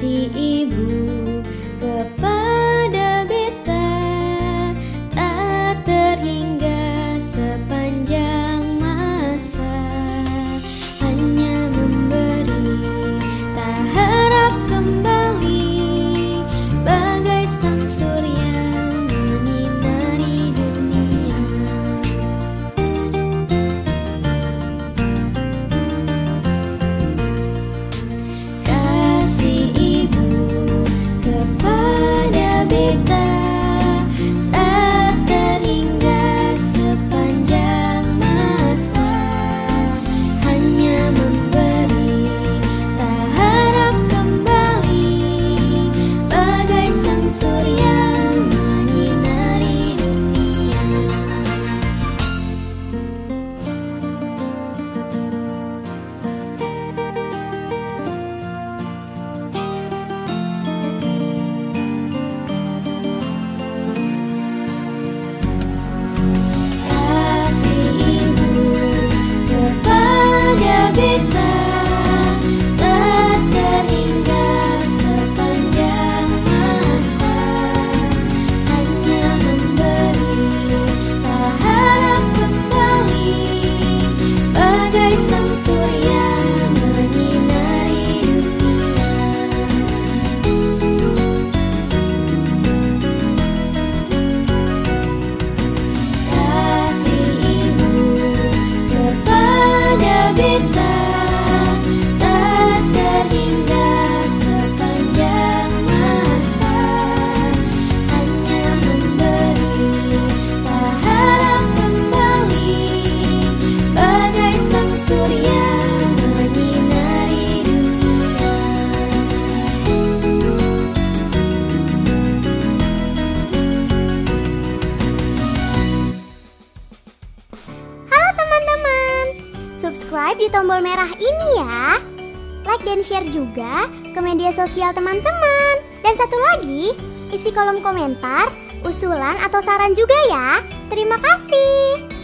si ibu kepada beta. Tak terhingga subscribe di tombol merah ini ya. Like dan share juga ke media sosial teman-teman. Dan satu lagi, isi kolom komentar, usulan atau saran juga ya. Terima kasih.